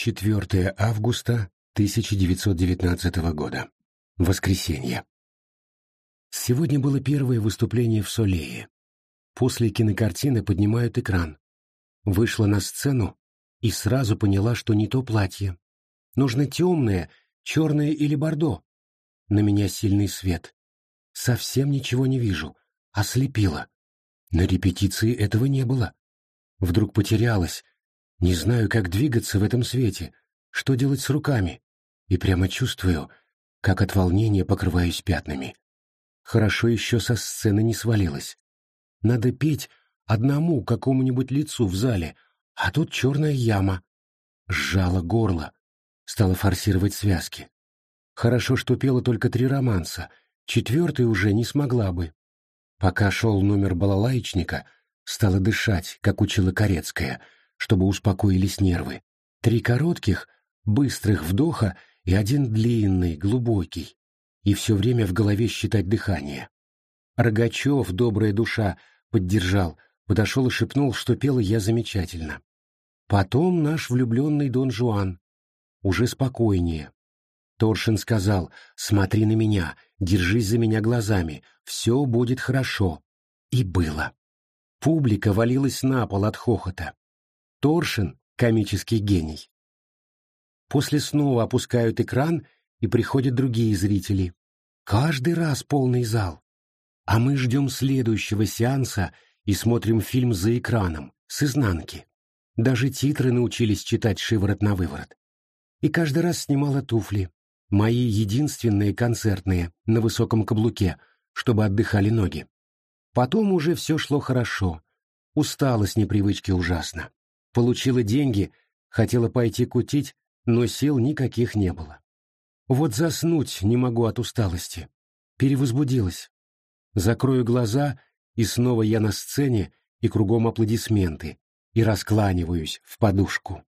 4 августа 1919 года. Воскресенье. Сегодня было первое выступление в Солее. После кинокартины поднимают экран. Вышла на сцену и сразу поняла, что не то платье. Нужно темное, черное или бордо. На меня сильный свет. Совсем ничего не вижу. Ослепило. На репетиции этого не было. Вдруг потерялась. Не знаю, как двигаться в этом свете, что делать с руками. И прямо чувствую, как от волнения покрываюсь пятнами. Хорошо еще со сцены не свалилась. Надо петь одному какому-нибудь лицу в зале, а тут черная яма. Сжала горло, стала форсировать связки. Хорошо, что пела только три романса, четвертый уже не смогла бы. Пока шел номер балалаечника, стала дышать, как учила Корецкая, чтобы успокоились нервы. Три коротких, быстрых вдоха и один длинный, глубокий. И все время в голове считать дыхание. Рогачев, добрая душа, поддержал, подошел и шепнул, что пела я замечательно. Потом наш влюбленный Дон Жуан. Уже спокойнее. Торшин сказал, смотри на меня, держись за меня глазами, все будет хорошо. И было. Публика валилась на пол от хохота. Торшин — комический гений. После снова опускают экран, и приходят другие зрители. Каждый раз полный зал. А мы ждем следующего сеанса и смотрим фильм за экраном, с изнанки. Даже титры научились читать шиворот на выворот. И каждый раз снимала туфли, мои единственные концертные, на высоком каблуке, чтобы отдыхали ноги. Потом уже все шло хорошо. Устала с непривычки ужасно. Получила деньги, хотела пойти кутить, но сил никаких не было. Вот заснуть не могу от усталости. Перевозбудилась. Закрою глаза, и снова я на сцене, и кругом аплодисменты, и раскланиваюсь в подушку.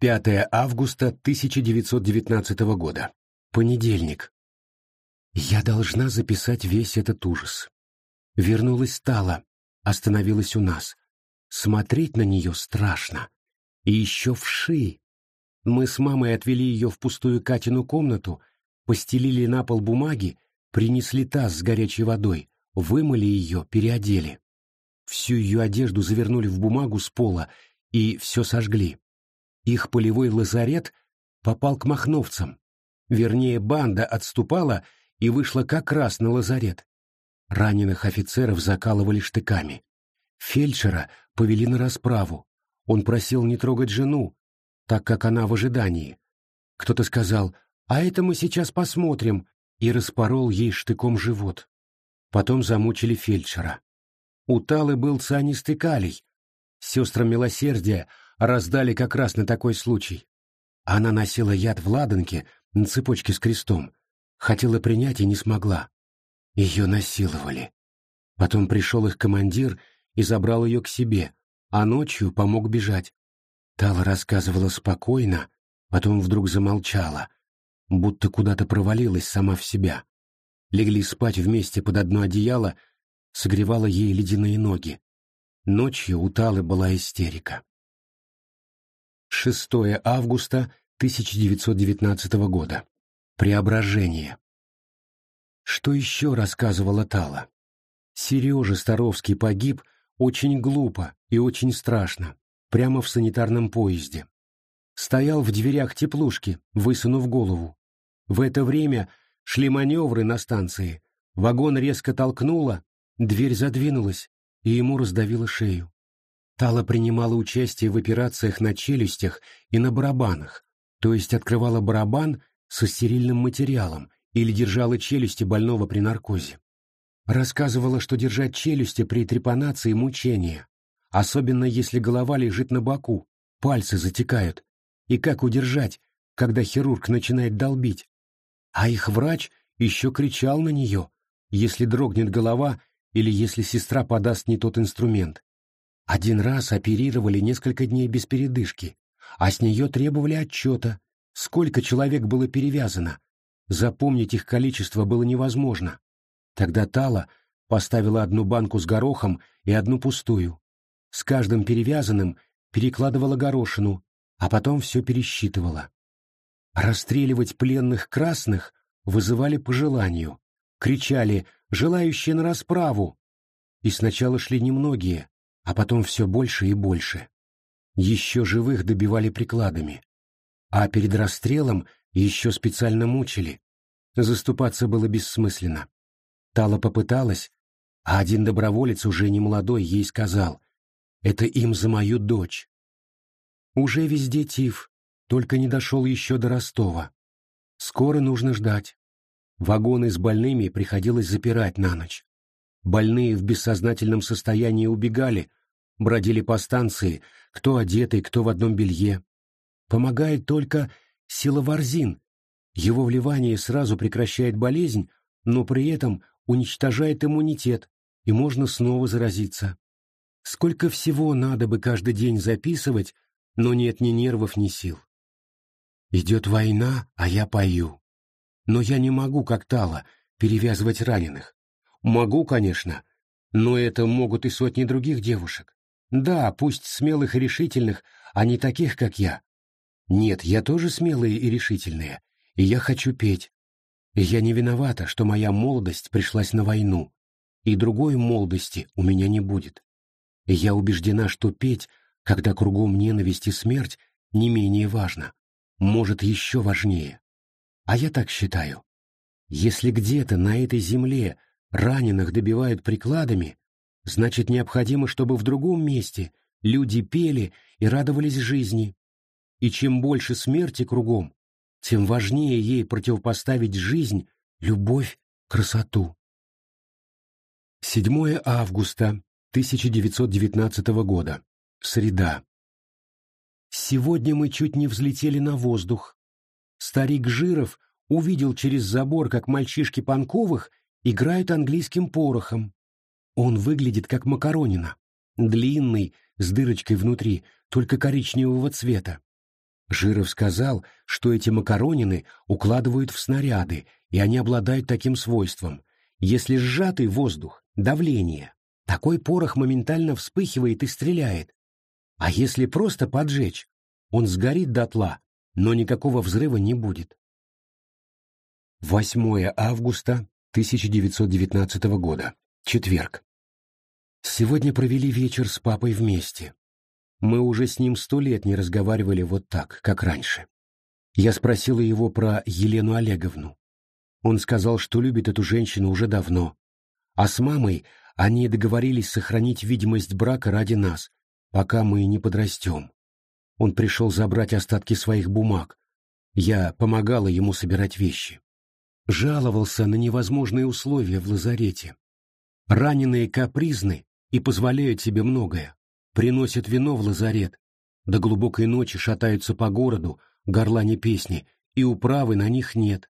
5 августа 1919 года. Понедельник. Я должна записать весь этот ужас. Вернулась Тала, остановилась у нас. Смотреть на нее страшно. И еще вши. Мы с мамой отвели ее в пустую Катину комнату, постелили на пол бумаги, принесли таз с горячей водой, вымыли ее, переодели. Всю ее одежду завернули в бумагу с пола и все сожгли. Их полевой лазарет попал к махновцам. Вернее, банда отступала и вышла как раз на лазарет. Раненых офицеров закалывали штыками. Фельдшера повели на расправу. Он просил не трогать жену, так как она в ожидании. Кто-то сказал «А это мы сейчас посмотрим», и распорол ей штыком живот. Потом замучили фельдшера. У Талы был цианистый калий. Сестрам милосердия раздали как раз на такой случай. Она носила яд в ладанке на цепочке с крестом. Хотела принять и не смогла. Ее насиловали. Потом пришел их командир и забрал ее к себе, а ночью помог бежать. Тала рассказывала спокойно, потом вдруг замолчала, будто куда-то провалилась сама в себя. Легли спать вместе под одно одеяло, согревала ей ледяные ноги. Ночью у Талы была истерика. 6 августа 1919 года. Преображение. Что еще рассказывала Тала? Сережа Старовский погиб очень глупо и очень страшно прямо в санитарном поезде. Стоял в дверях теплушки, высунув голову. В это время шли маневры на станции. Вагон резко толкнуло, дверь задвинулась, и ему раздавило шею. Тала принимала участие в операциях на челюстях и на барабанах, то есть открывала барабан со стерильным материалом или держала челюсти больного при наркозе. Рассказывала, что держать челюсти при трепанации – мучение, особенно если голова лежит на боку, пальцы затекают. И как удержать, когда хирург начинает долбить? А их врач еще кричал на нее, если дрогнет голова или если сестра подаст не тот инструмент. Один раз оперировали несколько дней без передышки, а с нее требовали отчета, сколько человек было перевязано. Запомнить их количество было невозможно. Тогда Тала поставила одну банку с горохом и одну пустую. С каждым перевязанным перекладывала горошину, а потом все пересчитывала. Расстреливать пленных красных вызывали по желанию, кричали «желающие на расправу!» И сначала шли немногие, а потом все больше и больше. Еще живых добивали прикладами. А перед расстрелом еще специально мучили. Заступаться было бессмысленно. Тала попыталась, а один доброволец, уже не молодой, ей сказал «Это им за мою дочь». Уже везде тиф, только не дошел еще до Ростова. Скоро нужно ждать. Вагоны с больными приходилось запирать на ночь. Больные в бессознательном состоянии убегали, бродили по станции, кто одетый, кто в одном белье. Помогает только силоварзин. Его вливание сразу прекращает болезнь, но при этом уничтожает иммунитет, и можно снова заразиться. Сколько всего надо бы каждый день записывать, но нет ни нервов, ни сил. Идет война, а я пою. Но я не могу, как Тала, перевязывать раненых. Могу, конечно, но это могут и сотни других девушек. Да, пусть смелых и решительных, а не таких, как я. Нет, я тоже смелая и решительная, и я хочу петь. Я не виновата, что моя молодость пришлась на войну, и другой молодости у меня не будет. Я убеждена, что петь, когда кругом ненависть и смерть, не менее важно, может, еще важнее. А я так считаю. Если где-то на этой земле раненых добивают прикладами, значит необходимо, чтобы в другом месте люди пели и радовались жизни. И чем больше смерти кругом, тем важнее ей противопоставить жизнь, любовь, красоту. 7 августа 1919 года. Среда. Сегодня мы чуть не взлетели на воздух. Старик Жиров увидел через забор, как мальчишки Панковых играют английским порохом. Он выглядит как макаронина, длинный, с дырочкой внутри, только коричневого цвета. Жиров сказал, что эти макаронины укладывают в снаряды, и они обладают таким свойством. Если сжатый воздух, давление, такой порох моментально вспыхивает и стреляет. А если просто поджечь, он сгорит дотла, но никакого взрыва не будет. 8 августа 1919 года. Четверг. Сегодня провели вечер с папой вместе. Мы уже с ним сто лет не разговаривали вот так, как раньше. Я спросила его про Елену Олеговну. Он сказал, что любит эту женщину уже давно. А с мамой они договорились сохранить видимость брака ради нас, пока мы не подрастем. Он пришел забрать остатки своих бумаг. Я помогала ему собирать вещи. Жаловался на невозможные условия в лазарете. Раненые капризны и позволяют себе многое приносят вино в лазарет, до глубокой ночи шатаются по городу, горлане песни, и управы на них нет.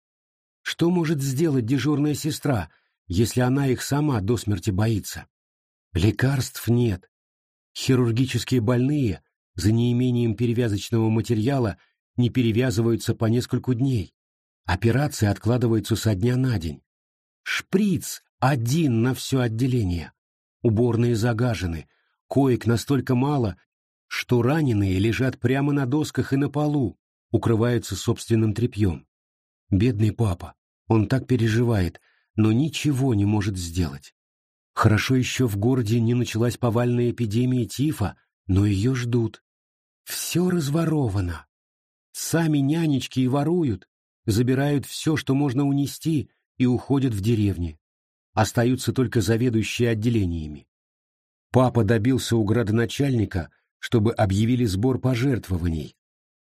Что может сделать дежурная сестра, если она их сама до смерти боится? Лекарств нет. Хирургические больные за неимением перевязочного материала не перевязываются по нескольку дней. Операции откладываются со дня на день. Шприц один на все отделение. Уборные загажены, Коек настолько мало, что раненые лежат прямо на досках и на полу, укрываются собственным тряпьем. Бедный папа, он так переживает, но ничего не может сделать. Хорошо еще в городе не началась повальная эпидемия тифа, но ее ждут. Все разворовано. Сами нянечки и воруют, забирают все, что можно унести, и уходят в деревни. Остаются только заведующие отделениями. Папа добился у градоначальника, чтобы объявили сбор пожертвований.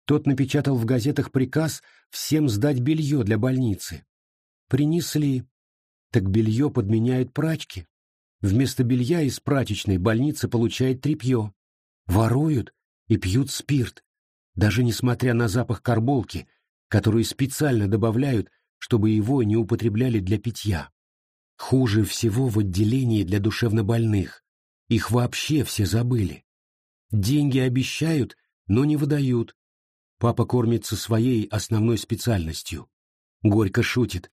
Тот напечатал в газетах приказ всем сдать белье для больницы. Принесли. Так белье подменяют прачки. Вместо белья из прачечной больница получает тряпье. Воруют и пьют спирт, даже несмотря на запах карболки, которую специально добавляют, чтобы его не употребляли для питья. Хуже всего в отделении для душевнобольных. Их вообще все забыли. Деньги обещают, но не выдают. Папа кормится своей основной специальностью. Горько шутит.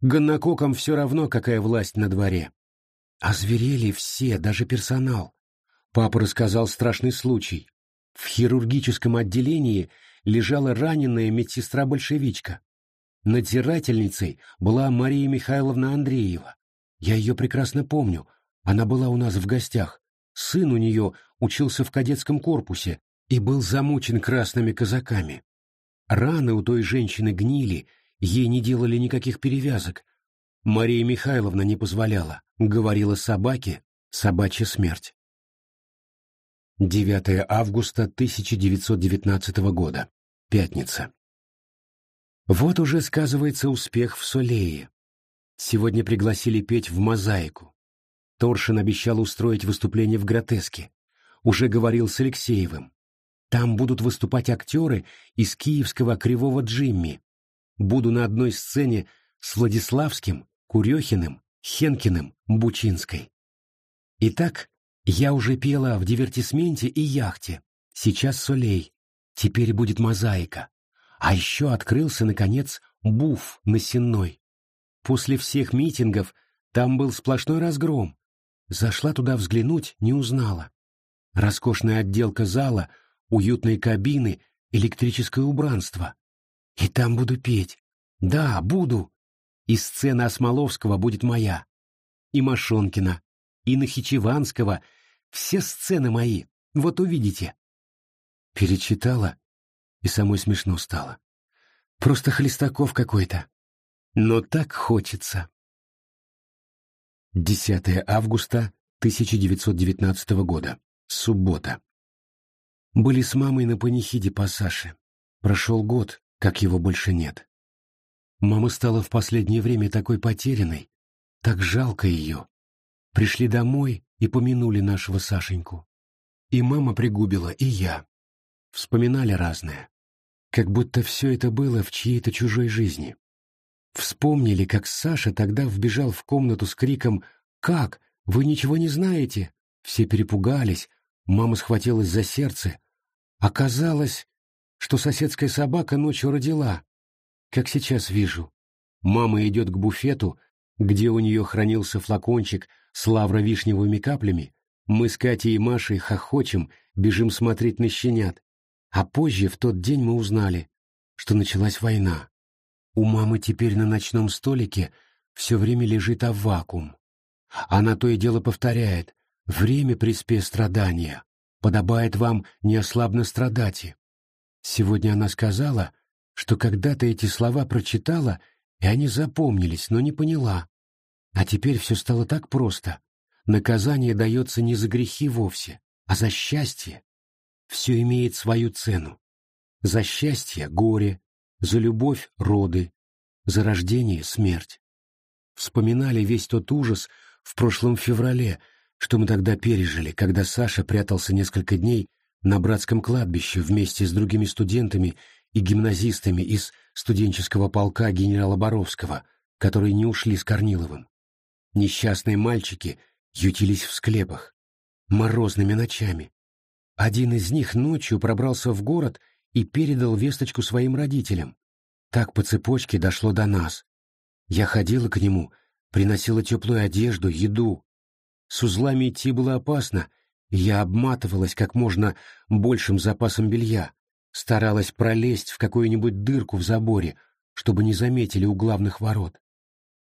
Гоннококам все равно, какая власть на дворе. Озверели все, даже персонал. Папа рассказал страшный случай. В хирургическом отделении лежала раненая медсестра-большевичка. Надзирательницей была Мария Михайловна Андреева. Я ее прекрасно помню. Она была у нас в гостях. Сын у нее учился в кадетском корпусе и был замучен красными казаками. Раны у той женщины гнили, ей не делали никаких перевязок. Мария Михайловна не позволяла, говорила собаке «собачья смерть». 9 августа 1919 года. Пятница. Вот уже сказывается успех в Солее. Сегодня пригласили петь в мозаику. Торшин обещал устроить выступление в гротеске. Уже говорил с Алексеевым. Там будут выступать актеры из киевского Кривого Джимми. Буду на одной сцене с Владиславским, Курехиным, Хенкиным, Бучинской. Итак, я уже пела в дивертисменте и яхте. Сейчас Солей. Теперь будет мозаика. А еще открылся, наконец, буф на Сенной. После всех митингов там был сплошной разгром. Зашла туда взглянуть, не узнала. Роскошная отделка зала, уютные кабины, электрическое убранство. И там буду петь. Да, буду. И сцена Осмоловского будет моя. И Машонкина, и Нахичеванского. Все сцены мои. Вот увидите. Перечитала, и самой смешно стало. Просто Хлестаков какой-то. Но так хочется. 10 августа 1919 года. Суббота. Были с мамой на панихиде по Саше. Прошел год, как его больше нет. Мама стала в последнее время такой потерянной, так жалко ее. Пришли домой и помянули нашего Сашеньку. И мама пригубила, и я. Вспоминали разное. Как будто все это было в чьей-то чужой жизни. Вспомнили, как Саша тогда вбежал в комнату с криком «Как? Вы ничего не знаете?» Все перепугались, мама схватилась за сердце. Оказалось, что соседская собака ночью родила. Как сейчас вижу. Мама идет к буфету, где у нее хранился флакончик с лавровишневыми каплями, мы с Катей и Машей хохочем, бежим смотреть на щенят. А позже, в тот день, мы узнали, что началась война. У мамы теперь на ночном столике все время лежит аввакуум. Она то и дело повторяет «Время приспе страдания, подобает вам неослабно страдать». Сегодня она сказала, что когда-то эти слова прочитала, и они запомнились, но не поняла. А теперь все стало так просто. Наказание дается не за грехи вовсе, а за счастье. Все имеет свою цену. За счастье — горе, за любовь — роды, за рождение — смерть. Вспоминали весь тот ужас в прошлом феврале, что мы тогда пережили, когда Саша прятался несколько дней на братском кладбище вместе с другими студентами и гимназистами из студенческого полка генерала Боровского, которые не ушли с Корниловым. Несчастные мальчики ютились в склепах, морозными ночами. Один из них ночью пробрался в город и передал весточку своим родителям. Так по цепочке дошло до нас. Я ходила к нему, приносила теплую одежду, еду. С узлами идти было опасно, и я обматывалась как можно большим запасом белья, старалась пролезть в какую-нибудь дырку в заборе, чтобы не заметили у главных ворот.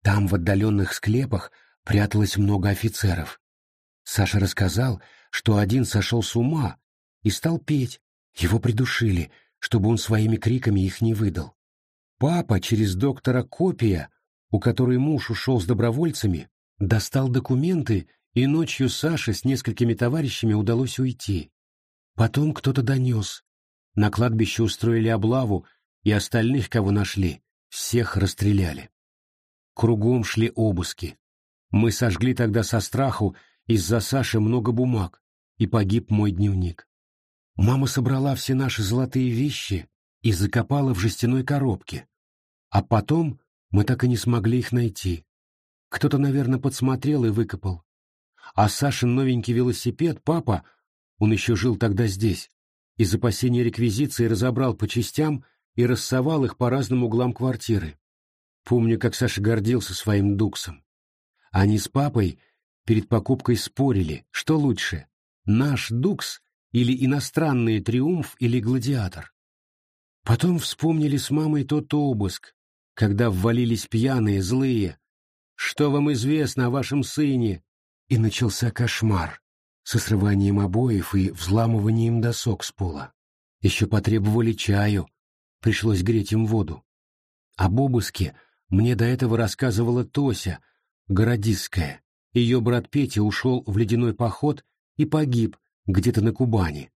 Там в отдаленных склепах пряталось много офицеров. Саша рассказал, что один сошел с ума и стал петь. Его придушили, чтобы он своими криками их не выдал. Папа через доктора Копия, у которой муж ушел с добровольцами, достал документы, и ночью Саше с несколькими товарищами удалось уйти. Потом кто-то донес. На кладбище устроили облаву, и остальных, кого нашли, всех расстреляли. Кругом шли обыски. Мы сожгли тогда со страху из-за Саши много бумаг, и погиб мой дневник. Мама собрала все наши золотые вещи и закопала в жестяной коробке. А потом мы так и не смогли их найти. Кто-то, наверное, подсмотрел и выкопал. А Сашин новенький велосипед папа, он еще жил тогда здесь, из опасения реквизиции разобрал по частям и рассовал их по разным углам квартиры. Помню, как Саша гордился своим дуксом. Они с папой перед покупкой спорили, что лучше, наш дукс или иностранный триумф или гладиатор. Потом вспомнили с мамой тот обыск, когда ввалились пьяные, злые. «Что вам известно о вашем сыне?» И начался кошмар со срыванием обоев и взламыванием досок с пола. Еще потребовали чаю, пришлось греть им воду. Об обыске мне до этого рассказывала Тося, городистская. Ее брат Петя ушел в ледяной поход и погиб где-то на Кубани.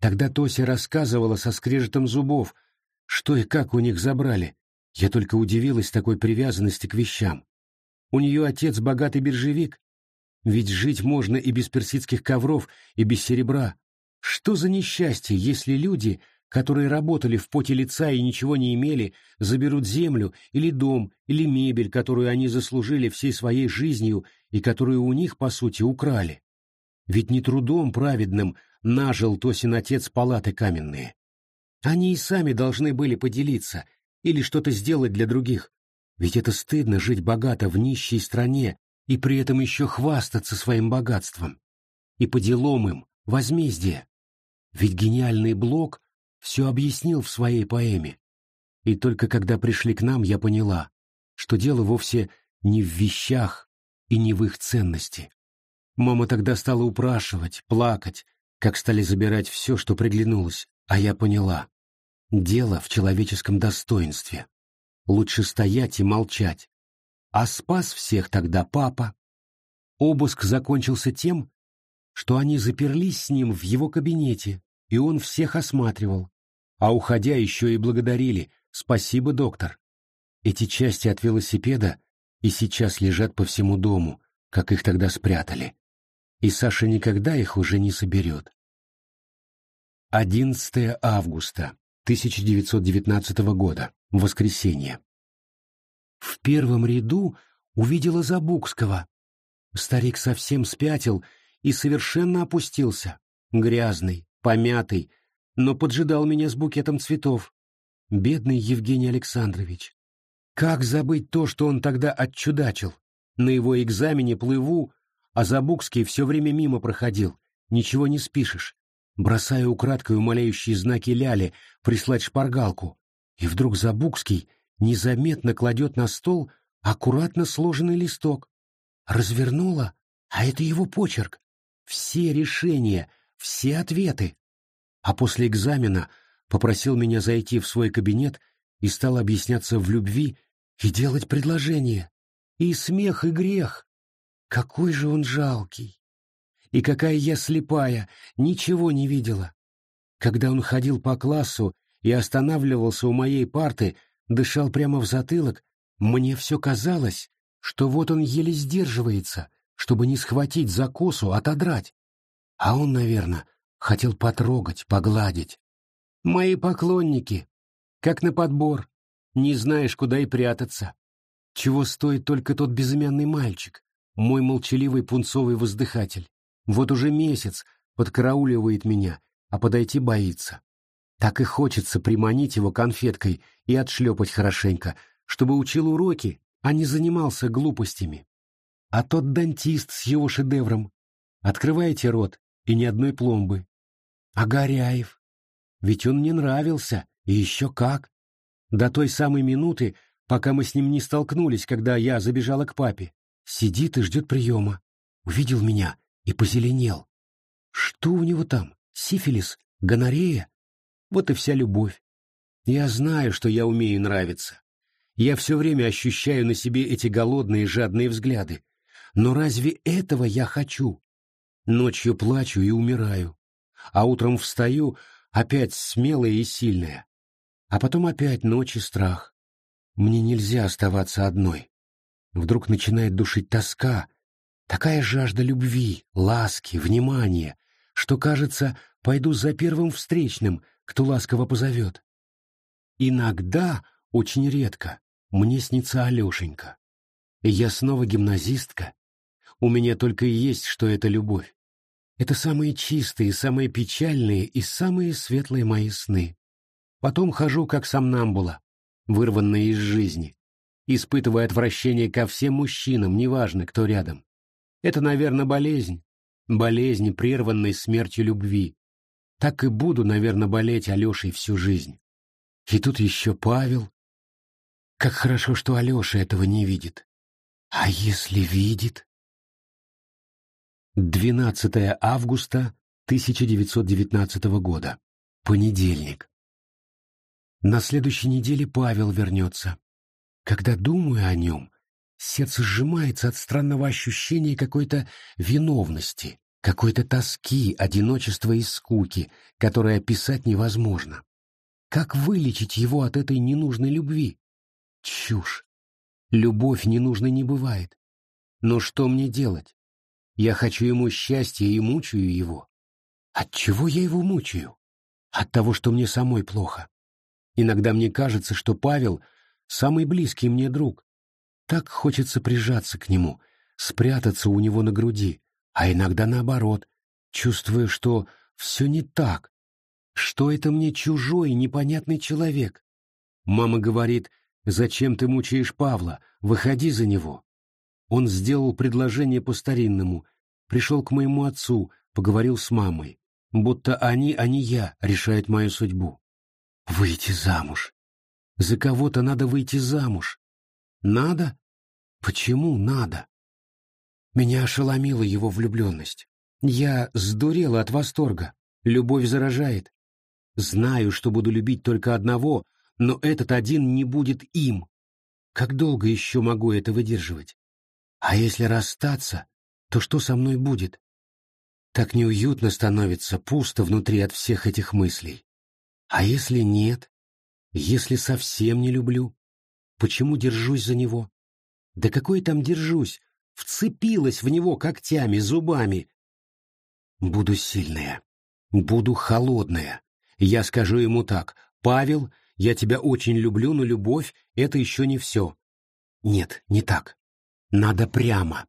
Тогда Тося рассказывала со скрежетом зубов, что и как у них забрали. Я только удивилась такой привязанности к вещам. У нее отец богатый биржевик, ведь жить можно и без персидских ковров, и без серебра. Что за несчастье, если люди, которые работали в поте лица и ничего не имели, заберут землю или дом, или мебель, которую они заслужили всей своей жизнью и которую у них, по сути, украли? Ведь не трудом праведным нажил Тосин отец палаты каменные. Они и сами должны были поделиться или что-то сделать для других. Ведь это стыдно жить богато в нищей стране и при этом еще хвастаться своим богатством. И по делам им возмездие. Ведь гениальный Блок все объяснил в своей поэме. И только когда пришли к нам, я поняла, что дело вовсе не в вещах и не в их ценности. Мама тогда стала упрашивать, плакать, как стали забирать все, что приглянулось, а я поняла. Дело в человеческом достоинстве. Лучше стоять и молчать. А спас всех тогда папа. Обыск закончился тем, что они заперлись с ним в его кабинете, и он всех осматривал. А уходя еще и благодарили «Спасибо, доктор». Эти части от велосипеда и сейчас лежат по всему дому, как их тогда спрятали и Саша никогда их уже не соберет. 11 августа 1919 года, воскресенье. В первом ряду увидела Забукского. Старик совсем спятил и совершенно опустился, грязный, помятый, но поджидал меня с букетом цветов. Бедный Евгений Александрович. Как забыть то, что он тогда отчудачил? На его экзамене плыву, а Забукский все время мимо проходил, ничего не спишешь, бросая украдкой умоляющие знаки Ляли прислать шпаргалку, и вдруг Забукский незаметно кладет на стол аккуратно сложенный листок. Развернула, а это его почерк. Все решения, все ответы. А после экзамена попросил меня зайти в свой кабинет и стал объясняться в любви и делать предложение. И смех, и грех. Какой же он жалкий! И какая я слепая, ничего не видела. Когда он ходил по классу и останавливался у моей парты, дышал прямо в затылок, мне все казалось, что вот он еле сдерживается, чтобы не схватить за косу, отодрать. А он, наверное, хотел потрогать, погладить. Мои поклонники, как на подбор, не знаешь, куда и прятаться. Чего стоит только тот безымянный мальчик, мой молчаливый пунцовый воздыхатель. Вот уже месяц подкарауливает меня, а подойти боится. Так и хочется приманить его конфеткой и отшлепать хорошенько, чтобы учил уроки, а не занимался глупостями. А тот дантист с его шедевром. Открываете рот, и ни одной пломбы. А Горяев? Ведь он мне нравился, и еще как. До той самой минуты, пока мы с ним не столкнулись, когда я забежала к папе. Сидит и ждет приема. Увидел меня и позеленел. Что у него там? Сифилис? Гонорея? Вот и вся любовь. Я знаю, что я умею нравиться. Я все время ощущаю на себе эти голодные жадные взгляды. Но разве этого я хочу? Ночью плачу и умираю. А утром встаю, опять смелая и сильная. А потом опять ночь и страх. Мне нельзя оставаться одной. Вдруг начинает душить тоска, такая жажда любви, ласки, внимания, что, кажется, пойду за первым встречным, кто ласково позовет. Иногда, очень редко, мне снится Алешенька. Я снова гимназистка. У меня только и есть, что это любовь. Это самые чистые, самые печальные и самые светлые мои сны. Потом хожу как сомнамбула, вырванная из жизни испытывая отвращение ко всем мужчинам, неважно, кто рядом. Это, наверное, болезнь. Болезнь, прерванной смертью любви. Так и буду, наверное, болеть Алешей всю жизнь. И тут еще Павел. Как хорошо, что Алеша этого не видит. А если видит? 12 августа 1919 года. Понедельник. На следующей неделе Павел вернется. Когда думаю о нем, сердце сжимается от странного ощущения какой-то виновности, какой-то тоски, одиночества и скуки, которые описать невозможно. Как вылечить его от этой ненужной любви? Чушь. Любовь ненужной не бывает. Но что мне делать? Я хочу ему счастья и мучаю его. От чего я его мучаю? От того, что мне самой плохо. Иногда мне кажется, что Павел — самый близкий мне друг. Так хочется прижаться к нему, спрятаться у него на груди, а иногда наоборот, чувствуя, что все не так, что это мне чужой, непонятный человек. Мама говорит, зачем ты мучаешь Павла, выходи за него. Он сделал предложение по-старинному, пришел к моему отцу, поговорил с мамой, будто они, а не я, решают мою судьбу. Выйти замуж. За кого-то надо выйти замуж. Надо? Почему надо? Меня ошеломила его влюбленность. Я сдурела от восторга. Любовь заражает. Знаю, что буду любить только одного, но этот один не будет им. Как долго еще могу это выдерживать? А если расстаться, то что со мной будет? Так неуютно становится, пусто внутри от всех этих мыслей. А если нет? Если совсем не люблю? Почему держусь за него? Да какой там держусь? Вцепилась в него когтями, зубами. Буду сильная. Буду холодная. Я скажу ему так. «Павел, я тебя очень люблю, но любовь — это еще не все». Нет, не так. Надо прямо.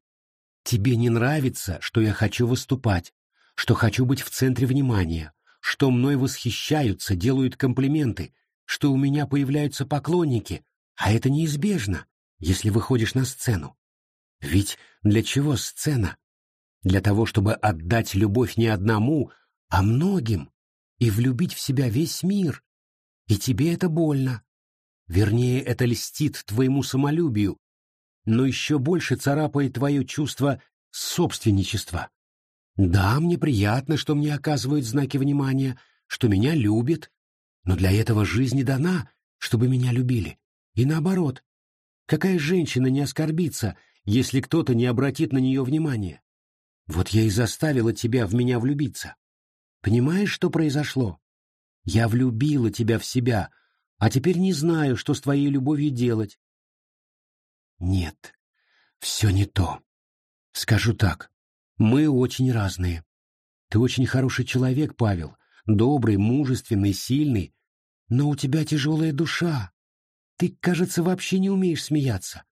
Тебе не нравится, что я хочу выступать, что хочу быть в центре внимания, что мной восхищаются, делают комплименты, что у меня появляются поклонники, а это неизбежно, если выходишь на сцену. Ведь для чего сцена? Для того, чтобы отдать любовь не одному, а многим, и влюбить в себя весь мир. И тебе это больно. Вернее, это льстит твоему самолюбию, но еще больше царапает твое чувство собственничества. Да, мне приятно, что мне оказывают знаки внимания, что меня любят, но для этого жизнь не дана, чтобы меня любили. И наоборот, какая женщина не оскорбится, если кто-то не обратит на нее внимания? Вот я и заставила тебя в меня влюбиться. Понимаешь, что произошло? Я влюбила тебя в себя, а теперь не знаю, что с твоей любовью делать. Нет, все не то. Скажу так, мы очень разные. Ты очень хороший человек, Павел, добрый, мужественный, сильный, но у тебя тяжелая душа. Ты, кажется, вообще не умеешь смеяться.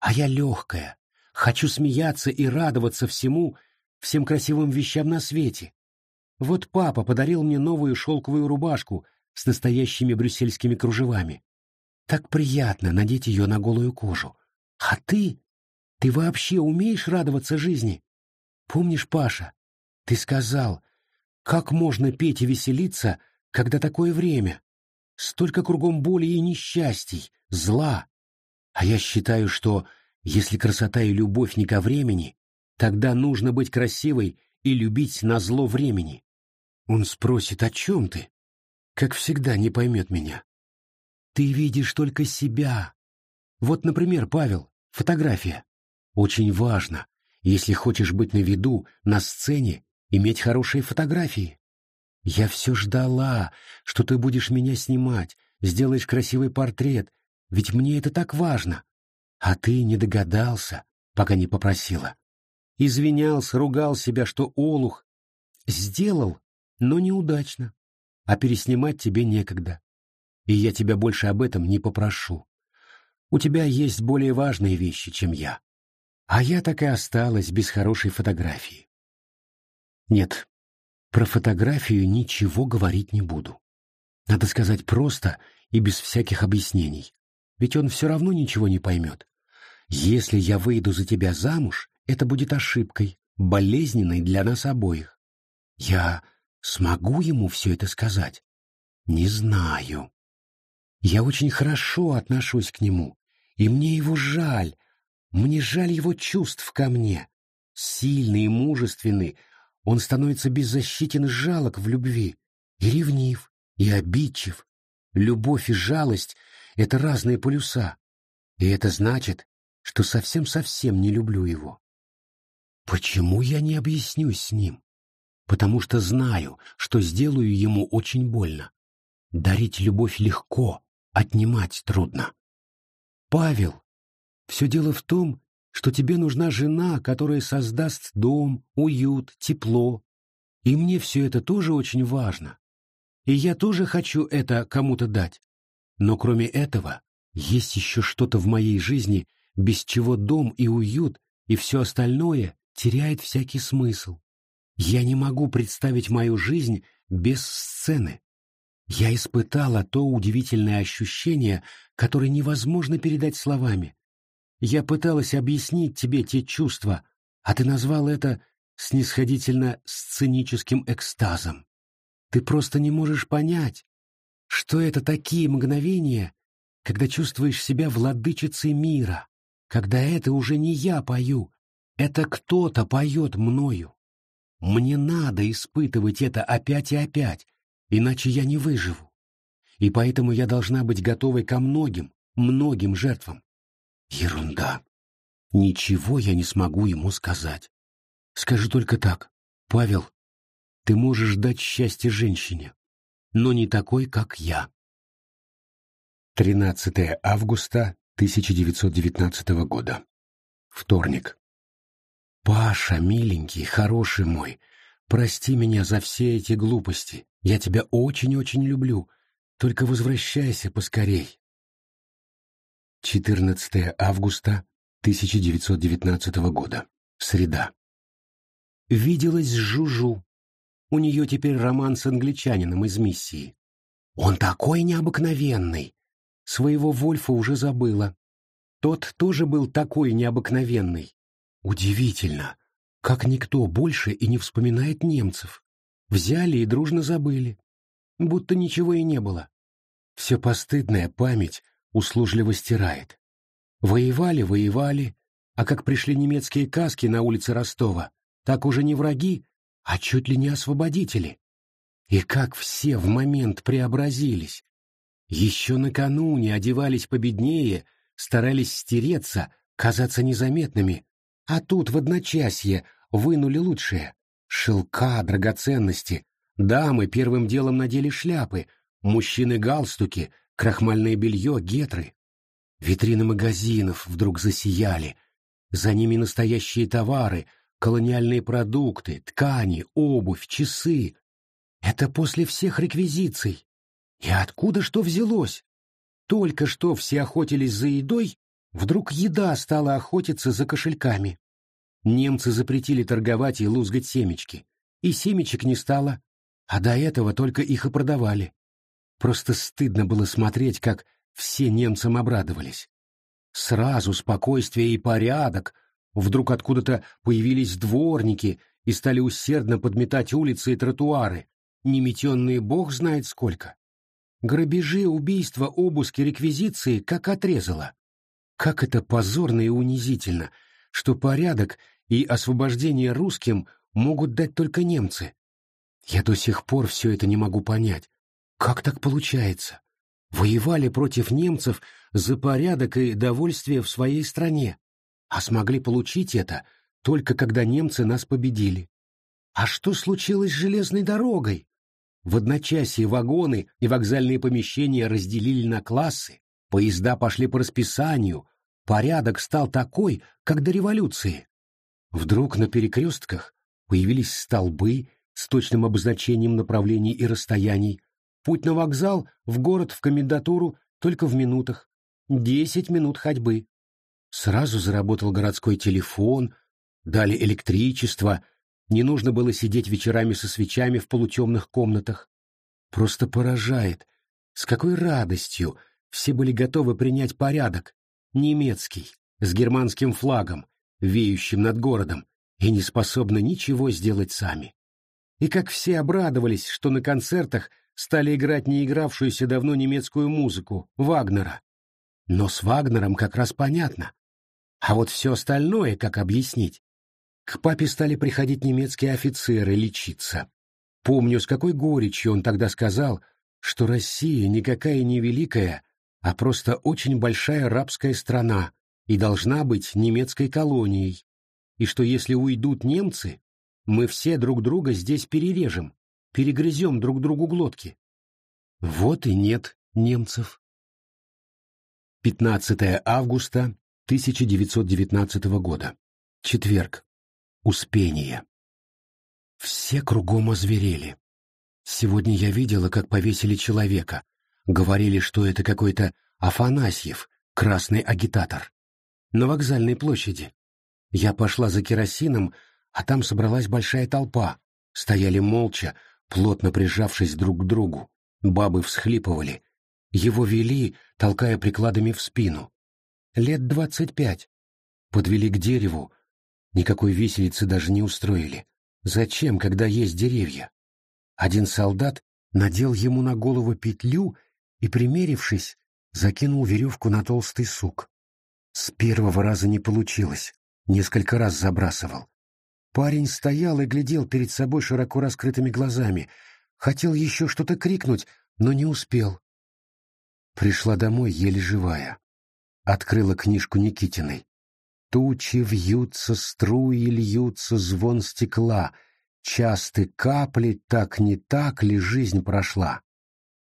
А я легкая, хочу смеяться и радоваться всему, всем красивым вещам на свете. Вот папа подарил мне новую шелковую рубашку с настоящими брюссельскими кружевами. Так приятно надеть ее на голую кожу. А ты? Ты вообще умеешь радоваться жизни? Помнишь, Паша, ты сказал, как можно петь и веселиться, когда такое время? Столько кругом боли и несчастий, зла. А я считаю, что если красота и любовь не ко времени, тогда нужно быть красивой и любить на зло времени. Он спросит, о чем ты? Как всегда, не поймет меня. Ты видишь только себя. Вот, например, Павел, фотография. Очень важно, если хочешь быть на виду, на сцене, иметь хорошие фотографии. Я все ждала, что ты будешь меня снимать, сделаешь красивый портрет, ведь мне это так важно. А ты не догадался, пока не попросила. Извинялся, ругал себя, что олух. Сделал, но неудачно. А переснимать тебе некогда. И я тебя больше об этом не попрошу. У тебя есть более важные вещи, чем я. А я так и осталась без хорошей фотографии. Нет, про фотографию ничего говорить не буду. Надо сказать просто и без всяких объяснений. Ведь он все равно ничего не поймет. Если я выйду за тебя замуж, это будет ошибкой, болезненной для нас обоих. Я смогу ему все это сказать? Не знаю. Я очень хорошо отношусь к нему, и мне его жаль. Мне жаль его чувств ко мне. Сильный и мужественный, он становится беззащитен и жалок в любви, и ревнив, и обидчив. Любовь и жалость — это разные полюса, и это значит, что совсем-совсем не люблю его. Почему я не объяснюсь с ним? Потому что знаю, что сделаю ему очень больно. Дарить любовь легко, отнимать трудно. Павел, все дело в том, что тебе нужна жена, которая создаст дом, уют, тепло. И мне все это тоже очень важно. И я тоже хочу это кому-то дать. Но кроме этого, есть еще что-то в моей жизни, без чего дом и уют и все остальное теряет всякий смысл. Я не могу представить мою жизнь без сцены. Я испытала то удивительное ощущение, которое невозможно передать словами. Я пыталась объяснить тебе те чувства, а ты назвал это снисходительно сценическим экстазом. Ты просто не можешь понять, что это такие мгновения, когда чувствуешь себя владычицей мира, когда это уже не я пою, это кто-то поет мною. Мне надо испытывать это опять и опять, иначе я не выживу. И поэтому я должна быть готовой ко многим, многим жертвам. Ерунда. Ничего я не смогу ему сказать. Скажи только так, Павел, ты можешь дать счастье женщине, но не такой, как я. 13 августа 1919 года. Вторник. Паша, миленький, хороший мой, прости меня за все эти глупости. Я тебя очень-очень люблю. Только возвращайся поскорей. 14 августа 1919 года. Среда. Виделась с Жужу. У нее теперь роман с англичанином из миссии. Он такой необыкновенный. Своего Вольфа уже забыла. Тот тоже был такой необыкновенный. Удивительно, как никто больше и не вспоминает немцев. Взяли и дружно забыли. Будто ничего и не было. Все постыдная память услужливо стирает. Воевали, воевали, а как пришли немецкие каски на улице Ростова, так уже не враги, а чуть ли не освободители. И как все в момент преобразились. Еще накануне одевались победнее, старались стереться, казаться незаметными, а тут в одночасье вынули лучшее. Шелка, драгоценности. Дамы первым делом надели шляпы, мужчины галстуки, крахмальное белье, гетры. Витрины магазинов вдруг засияли. За ними настоящие товары, колониальные продукты, ткани, обувь, часы. Это после всех реквизиций. И откуда что взялось? Только что все охотились за едой, Вдруг еда стала охотиться за кошельками. Немцы запретили торговать и лузгать семечки. И семечек не стало, а до этого только их и продавали. Просто стыдно было смотреть, как все немцам обрадовались. Сразу спокойствие и порядок. Вдруг откуда-то появились дворники и стали усердно подметать улицы и тротуары, неметенные бог знает сколько. Грабежи, убийства, обыски, реквизиции как отрезало. Как это позорно и унизительно, что порядок и освобождение русским могут дать только немцы. Я до сих пор все это не могу понять. Как так получается? Воевали против немцев за порядок и довольствие в своей стране, а смогли получить это только когда немцы нас победили. А что случилось с железной дорогой? В одночасье вагоны и вокзальные помещения разделили на классы, Поезда пошли по расписанию, порядок стал такой, как до революции. Вдруг на перекрестках появились столбы с точным обозначением направлений и расстояний. Путь на вокзал, в город, в комендатуру только в минутах. Десять минут ходьбы. Сразу заработал городской телефон, дали электричество, не нужно было сидеть вечерами со свечами в полутемных комнатах. Просто поражает, с какой радостью все были готовы принять порядок, немецкий, с германским флагом, веющим над городом, и не способны ничего сделать сами. И как все обрадовались, что на концертах стали играть не игравшуюся давно немецкую музыку, Вагнера. Но с Вагнером как раз понятно. А вот все остальное, как объяснить? К папе стали приходить немецкие офицеры лечиться. Помню, с какой горечью он тогда сказал, что Россия никакая не великая, а просто очень большая рабская страна и должна быть немецкой колонией, и что если уйдут немцы, мы все друг друга здесь перережем, перегрызем друг другу глотки. Вот и нет немцев. 15 августа 1919 года. Четверг. Успение. Все кругом озверели. Сегодня я видела, как повесили человека. Говорили, что это какой-то Афанасьев, красный агитатор. На вокзальной площади. Я пошла за керосином, а там собралась большая толпа. Стояли молча, плотно прижавшись друг к другу. Бабы всхлипывали. Его вели, толкая прикладами в спину. Лет двадцать пять. Подвели к дереву. Никакой виселицы даже не устроили. Зачем, когда есть деревья? Один солдат надел ему на голову петлю и, примерившись, закинул веревку на толстый сук. С первого раза не получилось. Несколько раз забрасывал. Парень стоял и глядел перед собой широко раскрытыми глазами. Хотел еще что-то крикнуть, но не успел. Пришла домой еле живая. Открыла книжку Никитиной. Тучи вьются, струи льются, звон стекла. Часты капли, так не так ли жизнь прошла.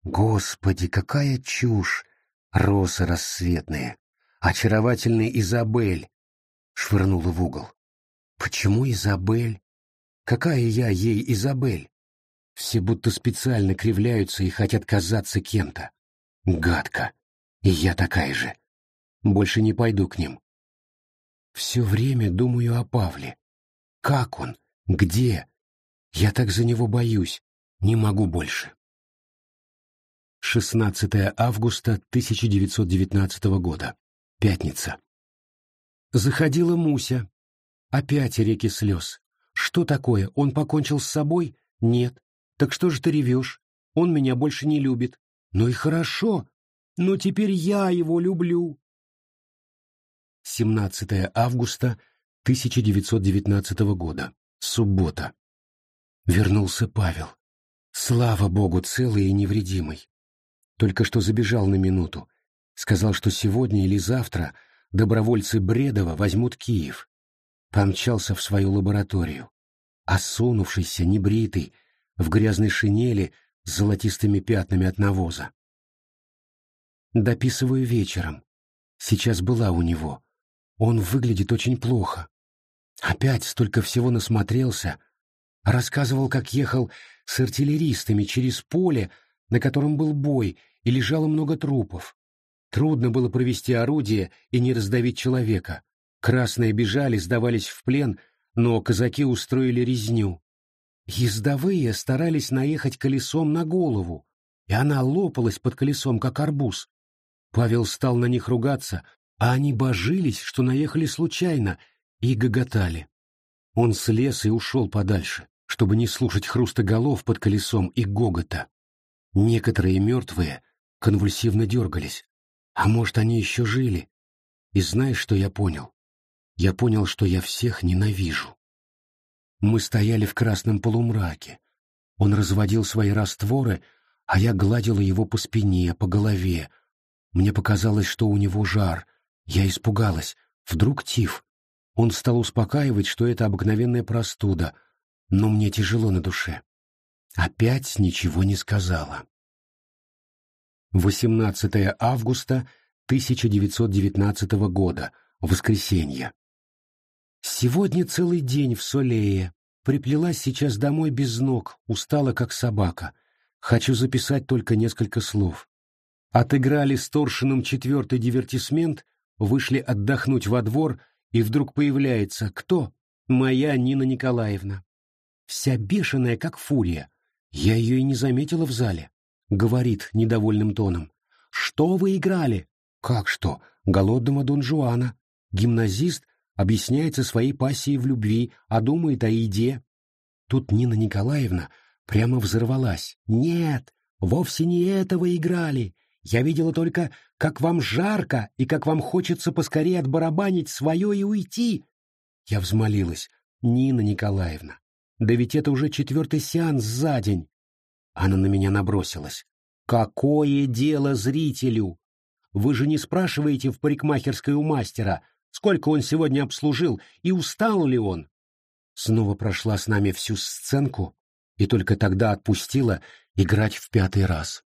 Господи, какая чушь! Росы рассветные. Очаровательный Изабель. Швырнула в угол. Почему Изабель? Какая я ей Изабель? Все будто специально кривляются и хотят казаться кем-то. Гадко. И я такая же. Больше не пойду к ним. Все время думаю о Павле. Как он? Где? Я так за него боюсь. Не могу больше. 16 августа 1919 года. Пятница. Заходила Муся. Опять реки слез. Что такое? Он покончил с собой? Нет. Так что же ты ревешь? Он меня больше не любит. Ну и хорошо. Но теперь я его люблю. 17 августа 1919 года. Суббота. Вернулся Павел. Слава богу, целый и невредимый. Только что забежал на минуту. Сказал, что сегодня или завтра добровольцы Бредова возьмут Киев. Помчался в свою лабораторию. Осунувшийся, небритый, в грязной шинели с золотистыми пятнами от навоза. Дописываю вечером. Сейчас была у него. Он выглядит очень плохо. Опять столько всего насмотрелся. Рассказывал, как ехал с артиллеристами через поле, на котором был бой, и лежало много трупов. Трудно было провести орудие и не раздавить человека. Красные бежали, сдавались в плен, но казаки устроили резню. Ездовые старались наехать колесом на голову, и она лопалась под колесом, как арбуз. Павел стал на них ругаться, а они божились, что наехали случайно, и гоготали. Он слез и ушел подальше, чтобы не слушать хруста голов под колесом и гогота. Некоторые мертвые конвульсивно дергались. А может, они еще жили? И знаешь, что я понял? Я понял, что я всех ненавижу. Мы стояли в красном полумраке. Он разводил свои растворы, а я гладила его по спине, по голове. Мне показалось, что у него жар, я испугалась. Вдруг тиф. Он стал успокаивать, что это обыкновенная простуда, но мне тяжело на душе. Опять ничего не сказала. 18 августа 1919 года. Воскресенье. Сегодня целый день в Солее. Приплелась сейчас домой без ног, устала как собака. Хочу записать только несколько слов. Отыграли с Торшином четвертый дивертисмент, вышли отдохнуть во двор, и вдруг появляется кто? Моя Нина Николаевна. Вся бешеная, как фурия. Я ее и не заметила в зале. Говорит недовольным тоном. «Что вы играли?» «Как что? Голодного Дон Жуана. Гимназист объясняется своей пассией в любви, а думает о еде. Тут Нина Николаевна прямо взорвалась. «Нет, вовсе не это вы играли. Я видела только, как вам жарко и как вам хочется поскорее отбарабанить свое и уйти». Я взмолилась. «Нина Николаевна, да ведь это уже четвертый сеанс за день». Она на меня набросилась. «Какое дело зрителю? Вы же не спрашиваете в парикмахерской у мастера, сколько он сегодня обслужил и устал ли он?» Снова прошла с нами всю сценку и только тогда отпустила играть в пятый раз.